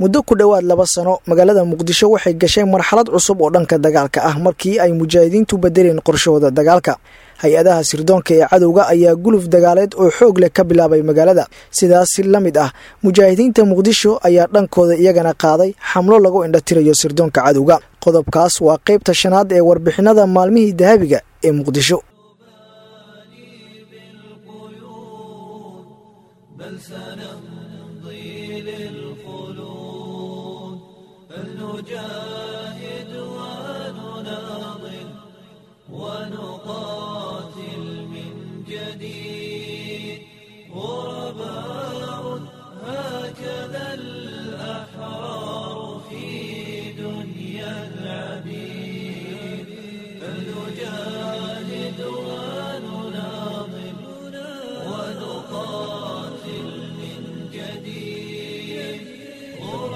muddo ku dhowaad laba sano magaalada muqdisho waxay gashay marxalad cusub oo dhanka dagaalka ah markii ay mujaahidiintu bedeleen qorshahooda dagaalka. Hay'adaha sirdoonka ee cadowga ayaa guluf dagaaleed oo xoog leh ka bilaabay magaalada. Sidaasi la mid ah mujaahidiinta muqdisho ayaa dhankooda iyagana qaaday xamlo lagu indhatirayo sirdoonka cadowga. Qodobkaas waa qaybta shanaad ee warbixinada maalmihii dahabiga ee muqdisho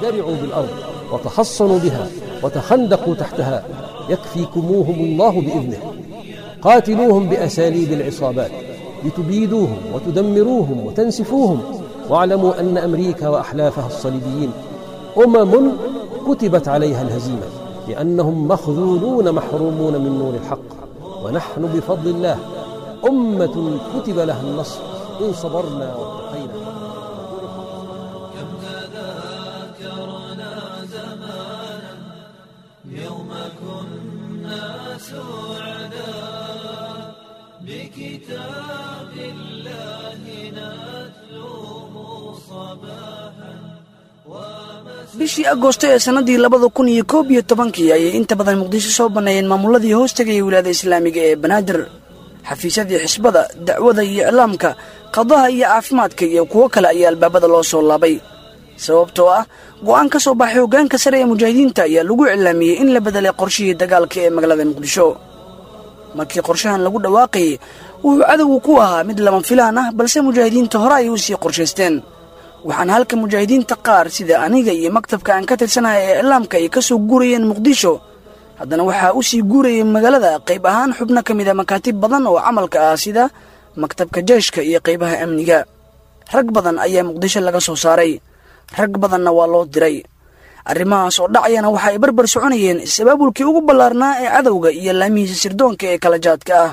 درعوا بالأرض وتحصنوا بها وتخندقوا تحتها يكفيكموهم الله بإذنه. قاتلوهم بأساليب العصابات لتبيدوهم وتدمروهم وتنسفوهم. واعلموا أن أمريكا وأحلافها الصليبيين أمم كتبت عليها الهزيمة لأنهم مخذولون محرومون من نور الحق. ونحن بفضل الله أمة كتب لها النصر إن صبرنا واتقينا. Bishii agoosto ee sannadii labada kun iyo koob iyo tobankii ayay inta badan muqdisho soo banneeyeen maamuladii hoos tegayay wilaayada islaamiga ee banaadir. Xafiisyadii xisbada dacwada iyo iclaamka qadaha iyo caafimaadka iyo kuwo kale ayaa albaabada loo soo laabay sababtoo ah go'aan ka soo baxay hoggaanka sare ee mujaahidiinta ayaa lagu iclaamiyey in la bedelay qorshihii dagaalka ee magaalada muqdisho. Markii qorshahan lagu dhawaaqayay wuxuu cadowgu ku ahaa mid lama filaan ah balse mujaahidiinta hore ayay u sii qorshaysteen waxaana halka mujaahidiinta qaar sida aniga iyo maktabka aan ka tirsanaya ee iclaamka ay ka soo guurayeen muqdisho haddana waxaa u sii guurayay magaalada qayb ahaan xubno ka mid a makaatib badan oo camalka ah sida maktabka jeeshka iyo qaybaha amniga. Rag badan ayaa muqdisho laga soo saaray rag badanna waa loo diray. Arrimahaas oo dhacayana waxa ay barbar soconayeen is-abaabulkii ugu ballaarnaa ee cadowga iyo laamihiisa sirdoonka ee kala jaadka ah.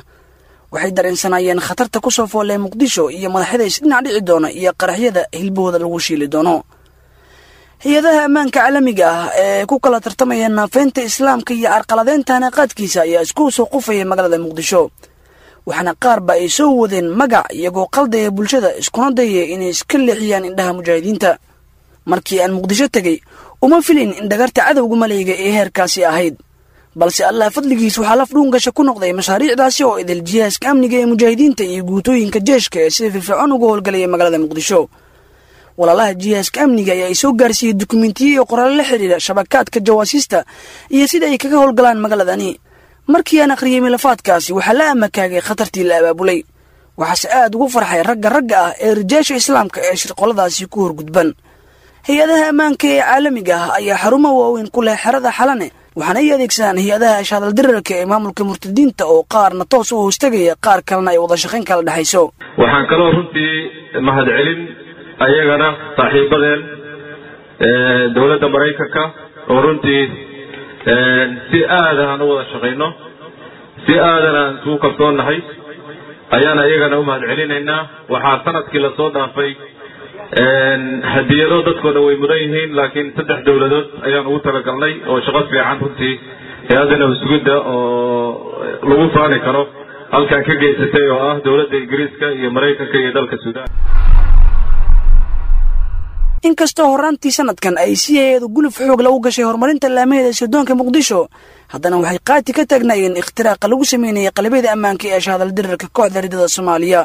Waxay dareensanaayeen khatarta ku soo foolee muqdisho iyo madaxyada isdhinac dhici doona iyo qaraxyada hilbahooda lagu shiili doono. Hay'adaha ammaanka caalamiga ah ee ku kala tartamaya naafeynta islaamka iyo carqaladeynta hanaqaadkiisa ayaa isku soo qufaya magaalada muqdisho. Waxaana qaarba ay soo wadeen magac iyagoo qaldaya bulshada iskuna dayaya inay iska leexiyaan indhaha mujaahidiinta markii aan muqdisho tegey uma filin in dhagarta cadowga malayga ee heerkaasi ahayd. Balse allah fadligiis waxaa laf dhuungasha ku noqday mashaariicdaasi oo idil jihaaska amniga ee mujaahidiinta iyo guutooyinka jeeshka ee sida firfircoon uga howlgalaya magaalada muqdisho. Walaalaha jihaaska amniga ayaa ay soo gaarsiiyey dukumentiyo iyo qoraalo la xidhiira shabakaadka jawaasiista iyo sida ay kaga howlgalaan magaaladani markii aan akhriyey milafaadkaasi waxaa la amakaagay khatartii la abaabulay. Waxaase aad ugu farxay ragga ragga ah ee rijaasha islaamka ee shirqoladaasi ku horgudban hay'adaha ammaanka ee caalamiga ah ayaa xarumo waaweyn ku leh xerada xalane waxaana ay adeegsadaan hay'adaha shaadal dirarka ee maamulka murtadiinta oo qaarna toos u hoostegaya qaar kalena ay wada shaqayn kala dhexayso waxaan kaloo runtii mahadcelin ayagana saaxiibadeen dowladda maraykanka oo runtii si aadan aan u wada shaqayno si aadan aan isugu kalsoonnahay ayaan ayagana u mahadcelinaynaa waxaa sannadkii la soo dhaafay hadiyado dadkoo dhan way mudan yihiin laakiin saddex dowladood ayaan ugu talagalnay oo shaqo fiican runtii. Hay'adana oo lagu faani karo halkan ka geysatay oo ah dowladda ingiriiska iyo maraykanka iyo dalka suudaan. Inkastoo horraantii sanadkan ay si hay'adu guluf xoog lagu gashay horumarinta laamaheeda sirdoonka muqdisho haddana waxay qaati ka taagnaayeen ikhtiraaqa lagu sameynayay qalabyada ammaanka ee shaadal dirarka kooxda ridada soomaaliya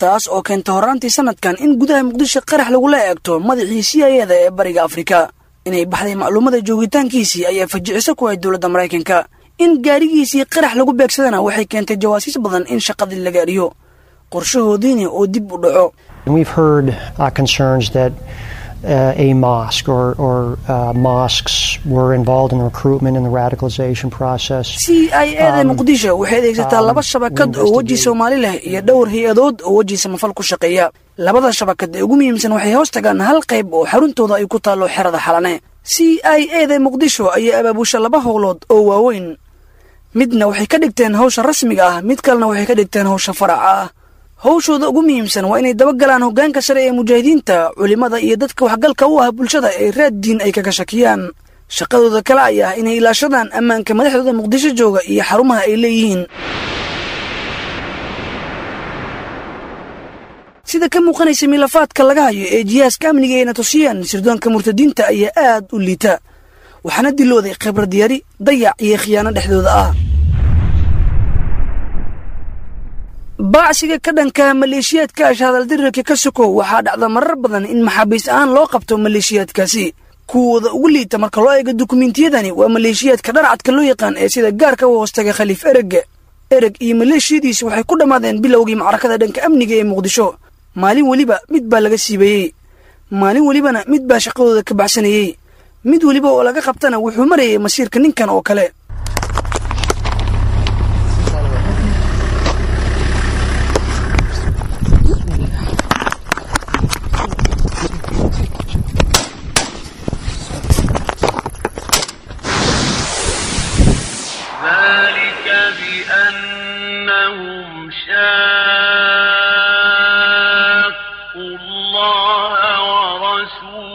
taas oo keenta horraantii sanadkan in gudaha muqdisho qarax lagula eegto madaxii c i eda ee bariga afrika. Inay baxday macluumada joogitaankiisii ayaa fajiciso ku ahayd dowladda maraykanka. In gaarigiisii qarax lagu beegsadana waxay keentay jawaasiis badan in shaqadii laga eriyo qorshahoodiina oo dib u dhaco Were involved in the recruitment and the radicalization process. c i a da muqdisho waxay adeegsataa laba shabakad oo weji soomaali leh iyo dhowr hay'adood oo weji samafal ku shaqeeya. Labada shabakad ee ugu muhiimsan waxay hoos tagaan hal qayb oo xaruntooda ay ku taallo xerada xalane. C i a da muqdisho ayaa abaabusha laba howlood oo waaweyn. Midna waxay ka dhigteen hawsha rasmiga ah mid kalena waxay ka dhigteen hawsha faraca ah. Hawshooda ugu muhiimsan waa inay dabagalaan hoggaanka sare ee mujaahidiinta culimmada iyo dadka waxgalka u ah bulshada ee raad diin ay kaga shakiyaan shaqadooda kale ay ah inay ilaashadaan ammaanka madaxdooda muqdisho jooga iyo xarumaha ay leeyihiin. Sida ka muuqanaysa milafaadka laga hayo ee jihaaska amniga ayna tusiyaan sirdoonka murtadiinta ayaa aad u liita waxaana dilooday khibrad yari dayac iyo khiyaano dhexdooda ah. Baacsiga ka dhanka maleeshiyaadka ashahadaldirirka ka sokow waxaa dhacda marar badan in maxaabiis ahaan loo qabto maleeshiyaadkaasi kuwooda ugu liita marka loo eego dukumentiyadani waa maleeshiyaadka dharcadka loo yaqaan ee sida gaarka u hoostaga khaliif erege. Ereg iyo maleeshiyadiisi waxay ku dhammaadeen bilowgii macrakada dhanka amniga ee muqdisho. Maalin weliba mid baa laga siibeeyey maalin welibana mid baa shaqadooda ka baxsanayey. Mid weliba oo laga qabtana wuxuu marayay masiirka ninkan oo kale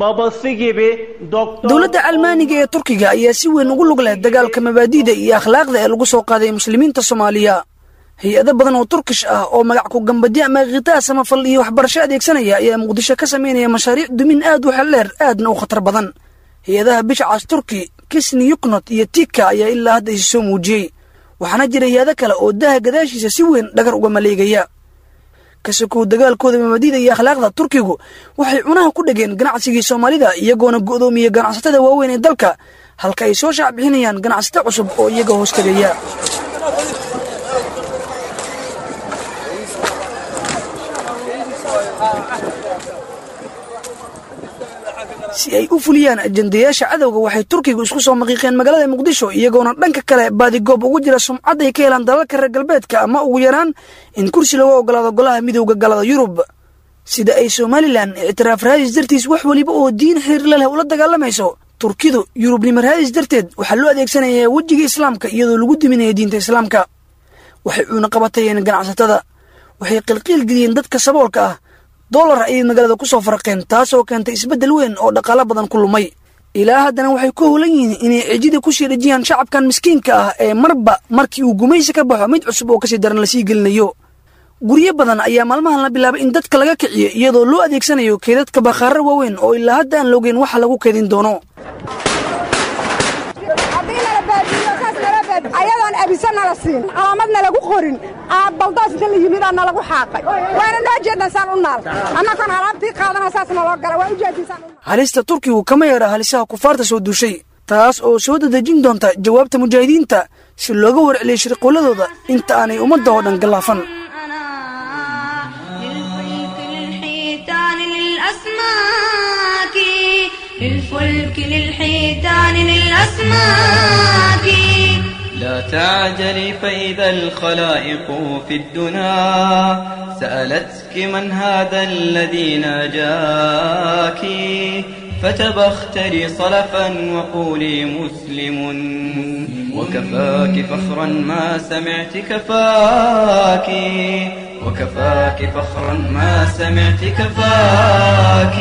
babası gibi doktor dowladda almaaniga ee turkiga ayaa si weyn ugu lug leh dagaalka mabaadi'da iyo akhlaaqda ee lagu soo qaaday muslimiinta soomaaliya. Hay'ado badan oo turkish ah oo magac ku gambadyo ama khitaa samafal iyo waxbarasho adeegsanaya ayaa muqdisho ka samaynaya mashaariic dumin aad u xeldheer aadna u khatar badan. Hay'adaha bishcaas turki kisni yuknot iyo tika ayaa ilaa hadda isi soo muujiyey waxaana jira hay'ado kale oo daha gadaashiisa si weyn dhagar uga maleegaya kasokow dagaalkooda mabaadi'da iyo akhlaaqda turkigu waxay cunaha ku dhegeen ganacsigii soomaalida iyagoona go'doomiya ganacsatada waaweyn ee dalka halka ay soo shaac bixinayaan ganacsato cusub oo iyaga hoos si ay u fuliyaan ajandayaasha cadowga waxay turkigu isku soo maqiiqeen magaalada muqdisho iyagoona dhanka kale baadigoob ugu jira sumcad ay ka helaan dalalka reer galbeedka. Ama ugu yaraan in kursi lagu ogolaado golaha midowda galada yurub. Sida ay somalilan ictiraaf raadis dartiis wax weliba oo diin xiriirla leh ula dagaalamayso turkidu yurubnimo raadis darteed waxaa loo adeegsanayaa wejiga islaamka iyadoo lagu diminaya diinta islaamka. Waxay uuna qabatayeen ganacsatada. Waxay qilqiil geliyeen dadka saboolka ah dollar ayay magaalada ku soo faraqeen taasoo keentay isbeddel weyn oo dhaqaalo badan ku lumay. Ilaa haddana waxay ku howlan yihiin inay cijida ku sii dhejiyaan shacabkan miskiinka ah ee marba markii uu gumaysi ka baxo mid cusub oo ka sii daran la sii gelinayo. Guryo badan ayaa maalmahan la bilaabay in dadka laga kiciyo iyadoo loo adeegsanayo keedadka bakhaaro waaweyn oo ilaa hadda aan loogeyn waxa lagu keedin doono ayadoon abisan nala siin calaamadna lagu qorin baldoos inta la yimidaa nalagu xaaqay waana noo jeednaa saan u naal annagoon alaabtii qaadana saas naloo gala waa ujeediisaan halista turkigu kama yeedha halisaha kufaarta soo duushay taas oo soo dadejin doonta jawaabta mujaahidiinta si looga warceliyo shirqooladooda inta aanay ummadda oo dhan gallaafan للفلك للحيتان للأسماك لا تعجلي فإذا الخلائق في الدنا. سألتك من هذا الذي ناجاك؟ فتبختري صلفا وقولي مسلم. وكفاك فخرا ما سمعت كفاك. وكفاك فخرا ما سمعت كفاك.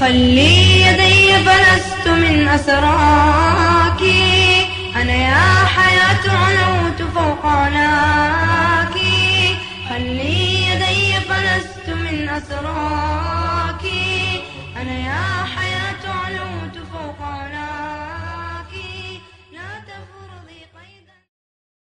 خلي يدي فلست من أسراك. أسرار